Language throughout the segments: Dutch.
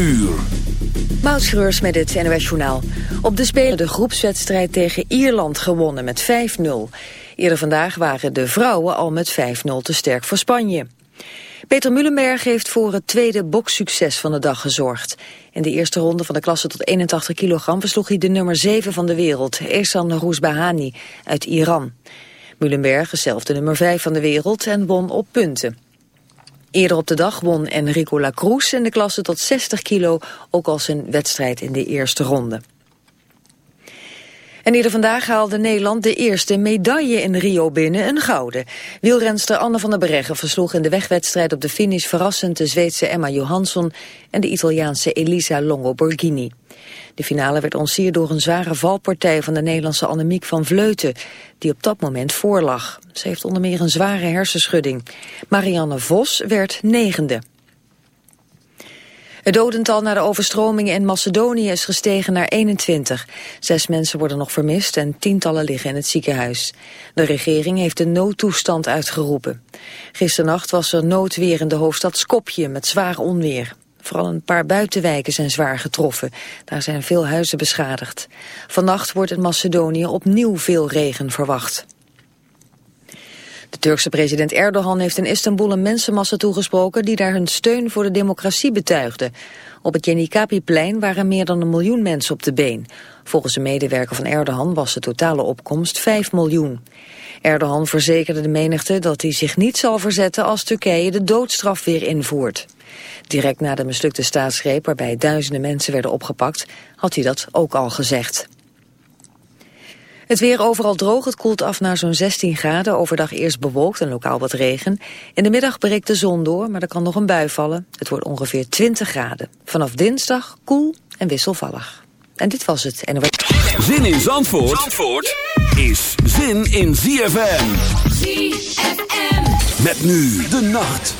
uur. Met het NOS Journaal. Op de Spelen de groepswedstrijd tegen Ierland gewonnen met 5-0. Eerder vandaag waren de vrouwen al met 5-0 te sterk voor Spanje. Peter Mullenberg heeft voor het tweede bokssucces van de dag gezorgd. In de eerste ronde van de klasse tot 81 kilogram versloeg hij de nummer 7 van de wereld, Ehsan Rouzbahani uit Iran. Mullenberg is zelf de nummer 5 van de wereld en won op punten. Eerder op de dag won Enrico Lacruz in de klasse tot 60 kilo, ook al zijn wedstrijd in de eerste ronde. En eerder vandaag haalde Nederland de eerste medaille in Rio binnen, een gouden. Wielrenster Anne van der Breggen versloeg in de wegwedstrijd op de finish verrassend de Zweedse Emma Johansson en de Italiaanse Elisa Longo Borghini. De finale werd ontsierd door een zware valpartij van de Nederlandse Annemiek van Vleuten, die op dat moment voorlag. Ze heeft onder meer een zware hersenschudding. Marianne Vos werd negende. Het dodental na de overstromingen in Macedonië is gestegen naar 21. Zes mensen worden nog vermist en tientallen liggen in het ziekenhuis. De regering heeft een noodtoestand uitgeroepen. Gisternacht was er noodweer in de hoofdstad Skopje met zwaar onweer. Vooral een paar buitenwijken zijn zwaar getroffen. Daar zijn veel huizen beschadigd. Vannacht wordt in Macedonië opnieuw veel regen verwacht. De Turkse president Erdogan heeft in Istanbul een mensenmassa toegesproken die daar hun steun voor de democratie betuigde. Op het Yenikapi-plein waren meer dan een miljoen mensen op de been. Volgens een medewerker van Erdogan was de totale opkomst 5 miljoen. Erdogan verzekerde de menigte dat hij zich niet zal verzetten als Turkije de doodstraf weer invoert. Direct na de mislukte staatsgreep waarbij duizenden mensen werden opgepakt, had hij dat ook al gezegd. Het weer overal droog, het koelt af naar zo'n 16 graden. Overdag eerst bewolkt en lokaal wat regen. In de middag breekt de zon door, maar er kan nog een bui vallen. Het wordt ongeveer 20 graden. Vanaf dinsdag koel en wisselvallig. En dit was het. En Zin in Zandvoort, Zandvoort is zin in ZFM. ZFM. Met nu de nacht.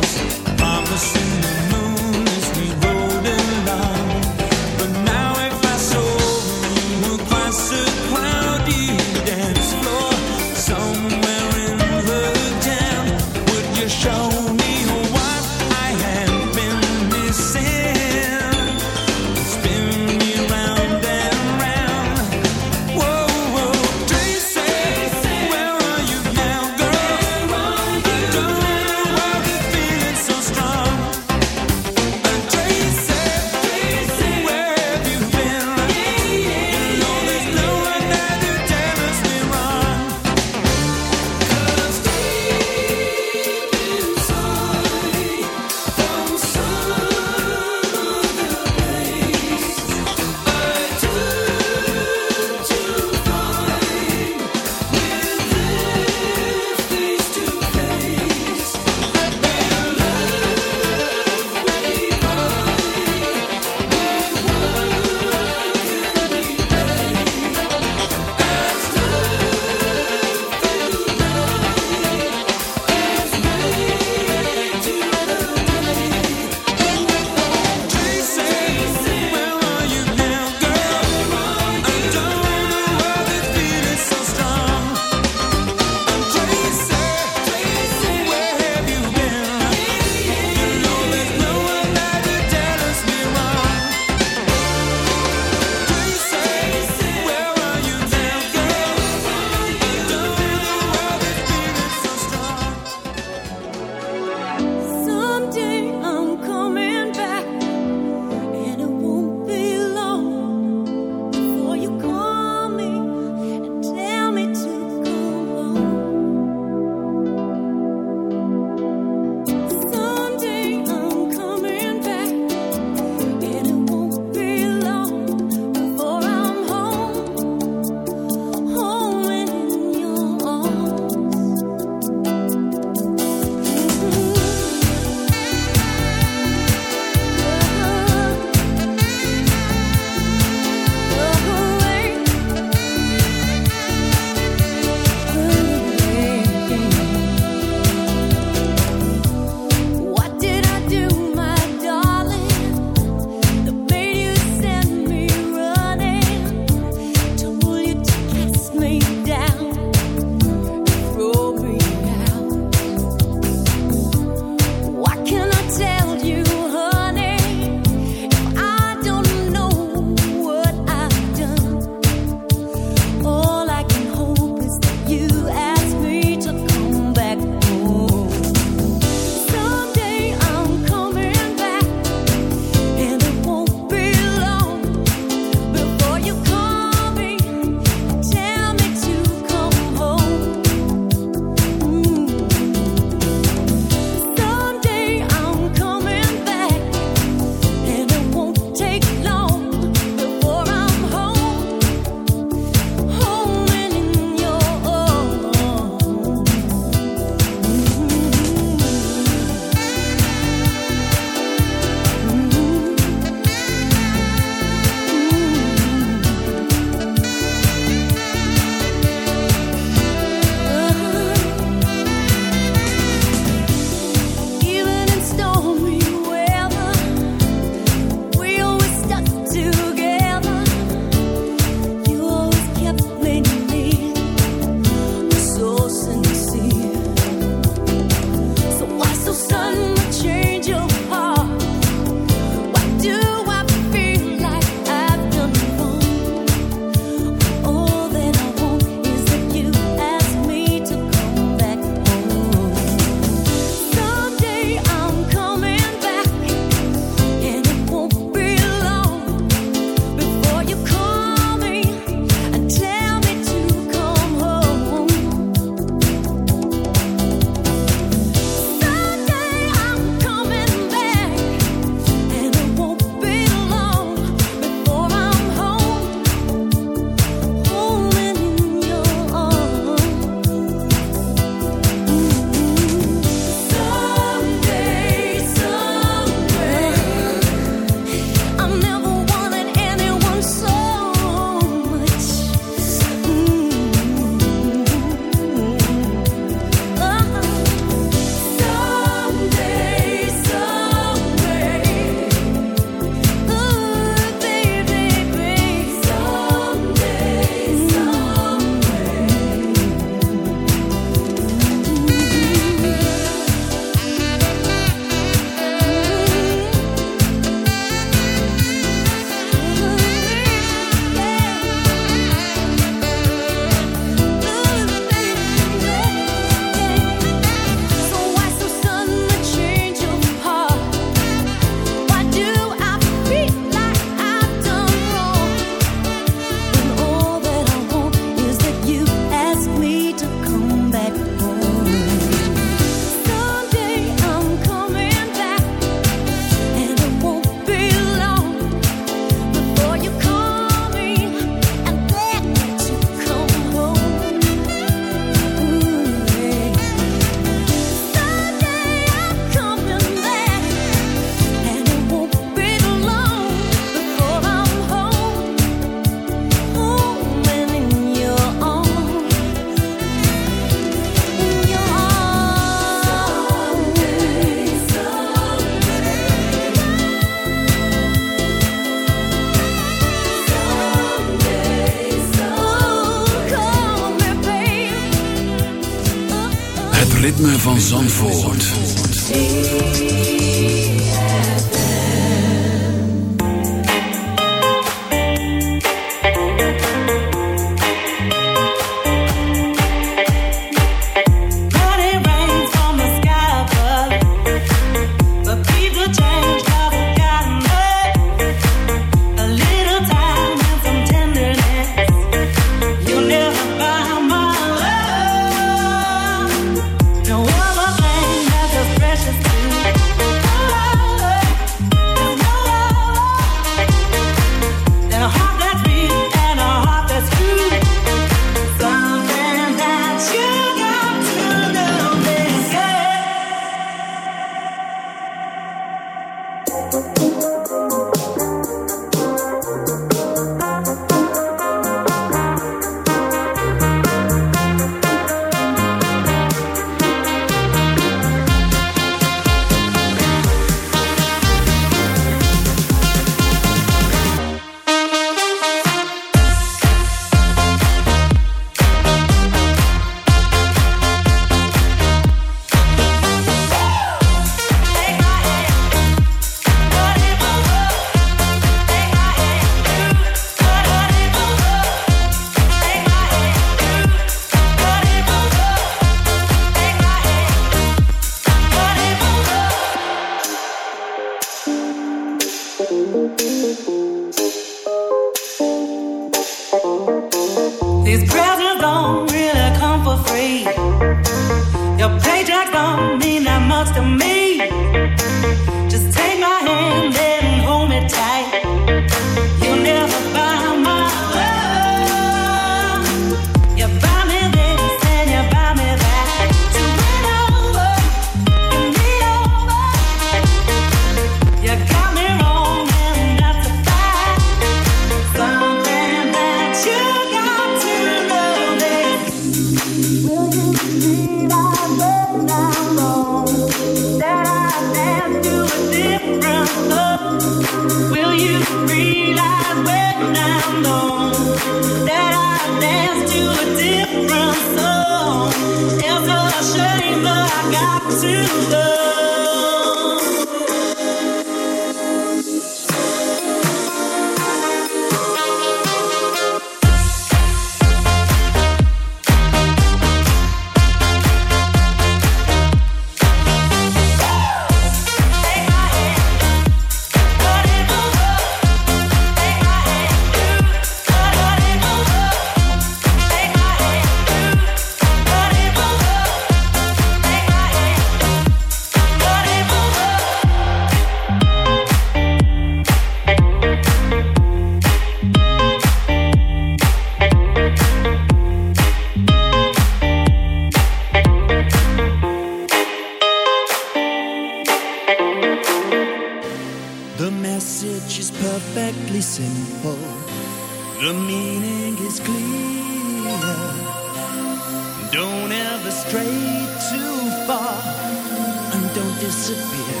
disappear.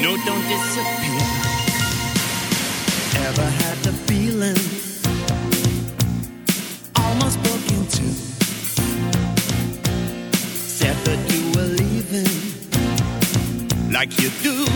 No, don't disappear. Ever had the feeling? Almost broke into. Said that you were leaving, like you do.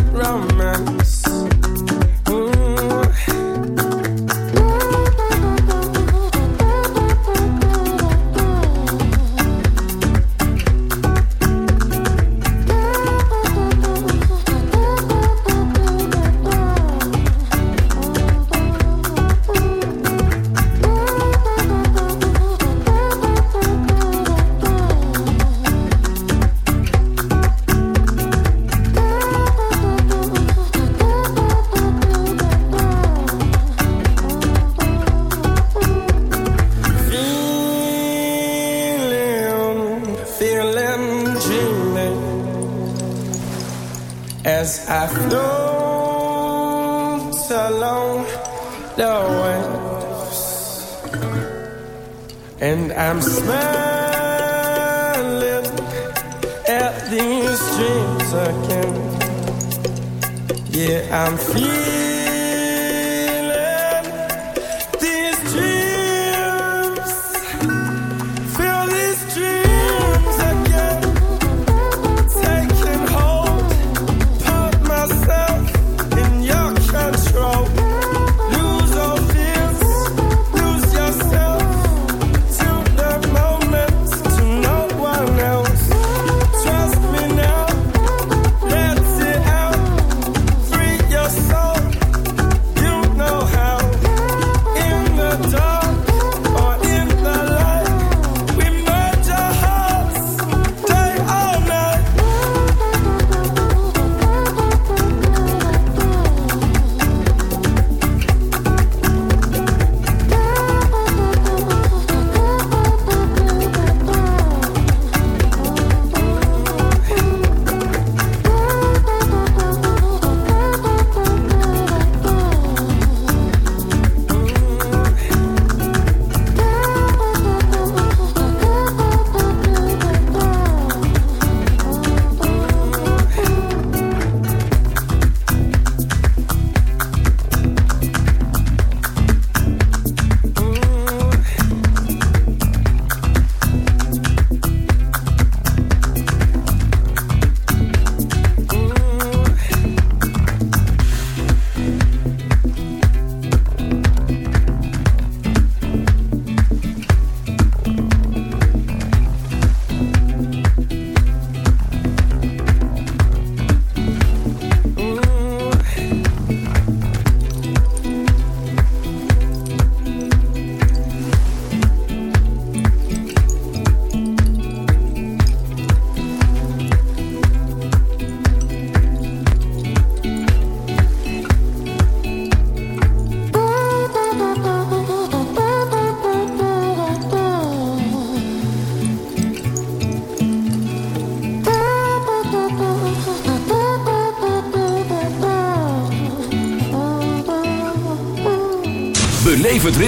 Het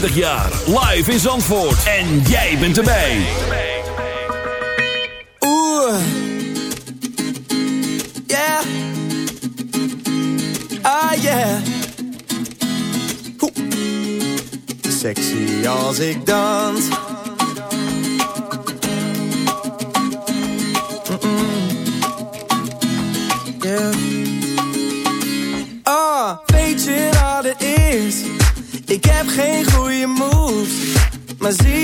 25 jaar. Live in Zandvoort. En jij bent erbij. Ooh. Yeah. Ah, yeah. Hoe. Sexy als ik dans.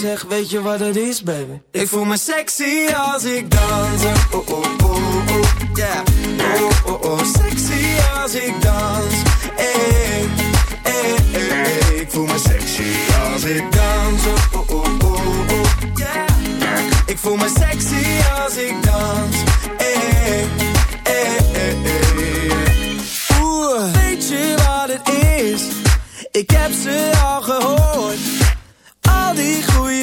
Zeg, weet je wat het is, baby? Ik voel me sexy als ik dans. Oh, oh, oh, oh, yeah. Oh, oh, oh, sexy als ik dans. Hey, hey, hey, hey. Ik voel me sexy als ik dans. Oh, oh, oh, oh, oh, yeah. Ik voel me sexy als ik dans. Hey, hey, hey, hey. Oeh, weet je wat het is? Ik heb ze al gehoord al die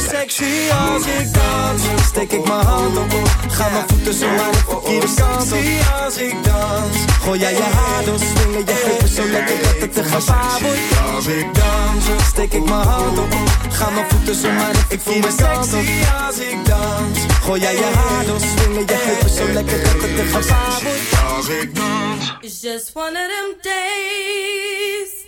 Sexy als ik dans. Steek ik mijn hand op, ga mijn voeten zo maar de verkeerde kant op. Sexy als ik dans. Gooi jij je haar door, swingen je heupen zo lekker dat het te gevaar wordt. Als ik dans, steek ik mijn hand op, ga mijn voeten zo maar de verkeerde kant op. Sexy als ik dans. Gooi jij je haar door, swingen je heupen zo lekker dat het te gevaar wordt. Als ik dans. It's just one of them days